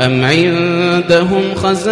أم عندهم خزائن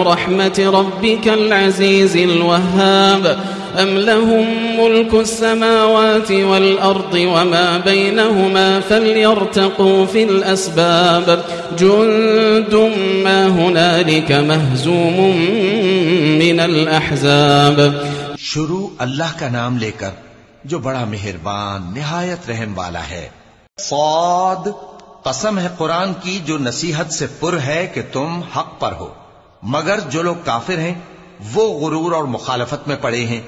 رحمة ربك العزيز الوهاب أم لهم ملك السماوات والأرض وما بينهما فليرتقوا في الأسباب جند ما هنالك مهزوم من الأحزاب شروع اللہ کا نام لے کر جو بڑا مہربان، نہایت رحم والا ہے، صاد قسم ہے قرآن کی جو نصیحت سے پر ہے کہ تم حق پر ہو۔ مگر جو لوگ کافر ہیں، وہ غرور اور مخالفت میں پڑے ہیں۔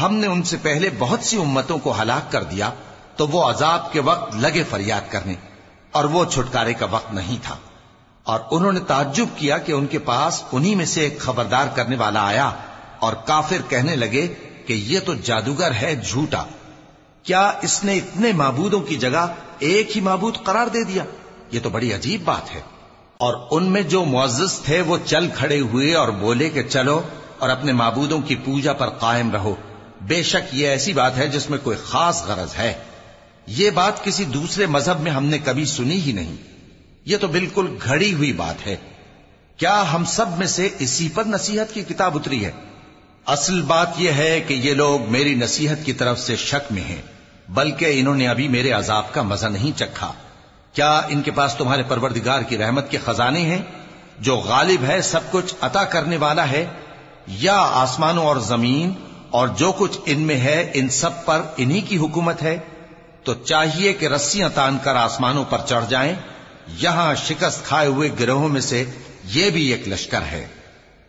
ہم نے ان سے پہلے بہت سی امتوں کو ہلاک کر دیا، تو وہ عذاب کے وقت لگے فریاد کرنے، اور وہ چھٹکارے کا وقت نہیں تھا۔ اور انہوں نے تعجب کیا کہ ان کے پاس انہی میں سے ایک خبردار کرنے والا آیا، اور کافر کہنے لگے کہ یہ تو جادوگر ہے جھوٹا۔ کیا اس نے اتنے معبودوں کی جگہ ایک ہی معبود قرار دے دیا؟ یہ تو بڑی عجیب بات ہے۔ اور ان میں جو معزز تھے وہ چل کھڑے ہوئے اور بولے کہ چلو اور اپنے معبودوں کی پوجا پر قائم رہو۔ بے شک یہ ایسی بات ہے جس میں کوئی خاص غرض ہے۔ یہ بات کسی دوسرے مذہب میں ہم نے کبھی سنی ہی نہیں۔ یہ تو بالکل گھڑی ہوئی بات ہے۔ کیا ہم سب میں سے اسی پر نصیحت کی کتاب اتری ہے؟ اصل بات یہ ہے کہ یہ لوگ میری نصیحت کی طرف سے شک میں ہیں۔ بلکہ انہوں نے ابھی میرے عذاب کا مزہ نہیں چکھا۔ کیا ان کے پاس تمہارے پروردگار کی رحمت کے خزانے ہیں؟ جو غالب ہے، سب کچھ عطا کرنے والا ہے۔ یا آسمانوں اور زمین، اور جو کچھ ان میں ہے، ان سب پر انہی کی حکومت ہے۔ تو چاہیے کہ رسیاں تان کر آسمانوں پر چڑھ جائیں۔ یہاں شکست کھائے ہوئے گروہوں میں سے یہ بھی ایک لشکر ہے۔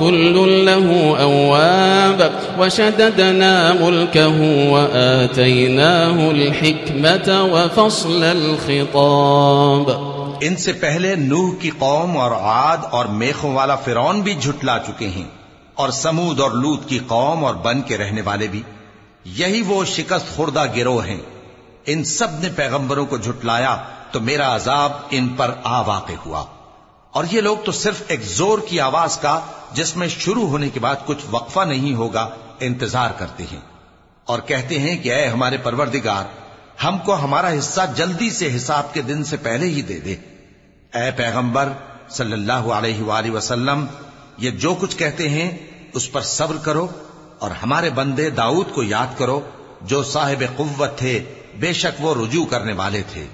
كل له أواب وشددنا ملكه وآتيناه الحكمة وفصل الخطاب ان سے پہلے نوح کی قوم اور عاد اور میخوں والا فرعون بھی جھٹلا چکے ہیں اور سمود اور لوت کی قوم اور بن کے رہنے والے بھی۔ یہی وہ شکست خوردہ گروہ ہیں۔ ان سب نے پیغمبروں کو جھٹلایا تو میرا عذاب ان پر آ واقع ہوا۔ اور یہ لوگ تو صرف ایک زور کی آواز کا جس میں شروع ہونے کے بعد کچھ وقفہ نہیں ہوگا انتظار کرتے ہیں اور کہتے ہیں کہ اے ہمارے پروردگار، ہم کو ہمارا حصہ جلدی سے حساب کے دن سے پہلے ہی دے دے۔ اے پیغمبر صلی اللہ علیہ وآلہ وسلم، یہ جو کچھ کہتے ہیں، اس پر صبر کرو اور ہمارے بندے داؤد کو یاد کرو جو صاحب قوت تھے، بے شک وہ رجوع کرنے والے تھے۔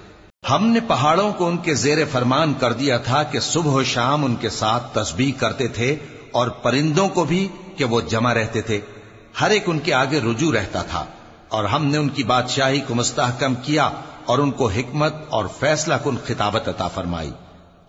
ہم نے پہاڑوں کو ان کے زیر فرمان کر دیا تھا کہ صبح و شام ان کے ساتھ تسبیح کرتے تھے اور پرندوں کو بھی کہ وہ جمع رہتے تھے۔ ہر ایک ان کے آگے رجوع رہتا تھا اور ہم نے ان کی بادشاہی کو مستحکم کیا اور ان کو حکمت اور فیصلہ کن خطابت عطا فرمائی۔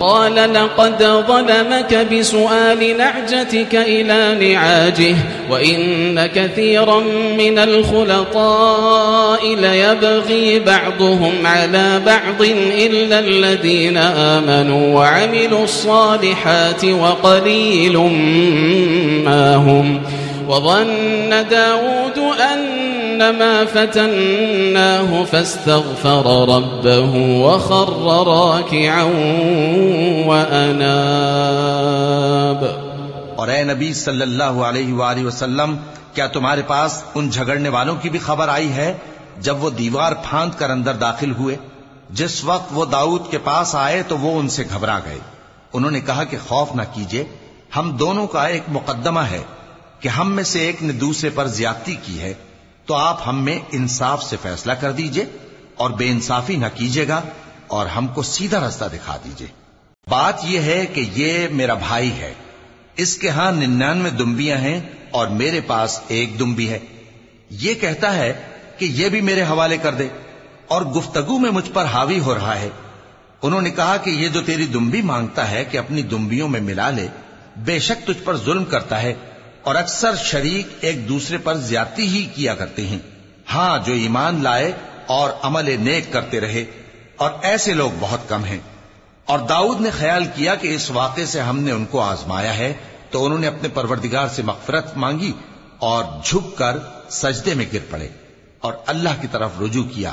قال لقد ظلمك بسؤال نعجتك إلى نعاجه وإن كثيرا من الخلطاء ليبغي بعضهم على بعض إلا الذين آمنوا وعملوا الصالحات وقليل ما هم وظن داود أن أنما فتناه فاستغفر ربه وخر راكعا وأناب. اور اے نبی صلی اللہ علیہ وآلہ وسلم، کیا تمہارے پاس ان جھگڑنے والوں کی بھی خبر آئی ہے جب وہ دیوار پھاند کر اندر داخل ہوئے؟ جس وقت وہ داؤد کے پاس آئے تو وہ ان سے گھبرا گئے۔ انہوں نے کہا کہ خوف نہ کیجیے ہم دونوں کا ایک مقدمہ ہے کہ ہم میں سے ایک نے دوسرے پر زیادتی کی ہے۔ تو آپ ہم میں انصاف سے فیصلہ کر دیجیے اور بے انصافی نہ کیجیے گا اور ہم کو سیدھا رستہ دکھا دیجیے۔ بات یہ ہے کہ یہ میرا بھائی ہے۔ اس کے ہاں ننانوے دمبیاں ہیں اور میرے پاس ایک دمبی ہے۔ یہ کہتا ہے کہ یہ بھی میرے حوالے کر دے اور گفتگو میں مجھ پر حاوی ہو رہا ہے۔ انہوں نے کہا کہ یہ جو تیری دمبی مانگتا ہے کہ اپنی دمبیوں میں ملا لے، بے شک تجھ پر ظلم کرتا ہے۔ اور اکثر شریک ایک دوسرے پر زیادتی ہی کیا کرتے ہیں۔ ہاں جو ایمان لائے اور عمل نیک کرتے رہے، اور ایسے لوگ بہت کم ہیں۔ اور داؤد نے خیال کیا کہ اس واقعے سے ہم نے ان کو آزمایا ہے، تو انہوں نے اپنے پروردگار سے مغفرت مانگی اور جھک کر سجدے میں گر پڑے اور اللہ کی طرف رجوع کیا۔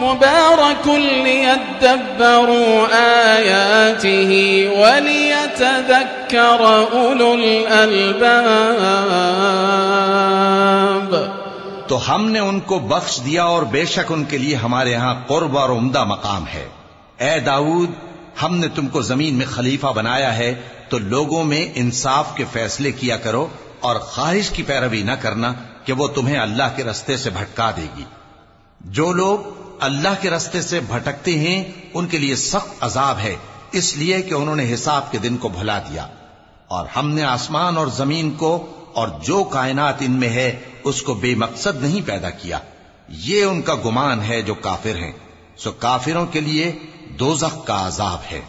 مبارك ليدبروا آياته وليتذكر أولو الألباب. تو ہم نے ان کو بخش دیا اور بے شک ان کے لیے ہمارے ہاں قرب اور عمدہ مقام ہے۔ اے داؤد، ہم نے تم کو زمین میں خلیفہ بنایا ہے، تو لوگوں میں انصاف کے فیصلے کیا کرو اور خواہش کی پیروی نہ کرنا کہ وہ تمہیں اللہ کے رستے سے بھٹکا دے گی۔ جو لوگ اللہ کے رستے سے بھٹکتے ہیں، ان کے لیے سخت عذاب ہے۔ اس لیے کہ انہوں نے حساب کے دن کو بھلا دیا۔ اور ہم نے آسمان اور زمین کو اور جو کائنات ان میں ہے، اس کو بے مقصد نہیں پیدا کیا۔ یہ ان کا گمان ہے جو کافر ہیں۔ سو کافروں کے لیے دوزخ کا عذاب ہے۔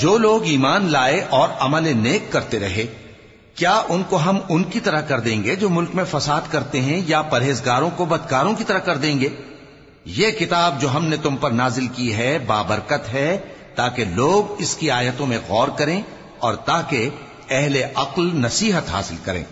جو لوگ ایمان لائے اور عمل نیک کرتے رہے، کیا ان کو ہم ان کی طرح کر دیں گے جو ملک میں فساد کرتے ہیں یا پرہیزگاروں کو بدکاروں کی طرح کر دیں گے؟ یہ کتاب جو ہم نے تم پر نازل کی ہے بابرکت ہے، تاکہ لوگ اس کی آیتوں میں غور کریں اور تاکہ اہل عقل نصیحت حاصل کریں۔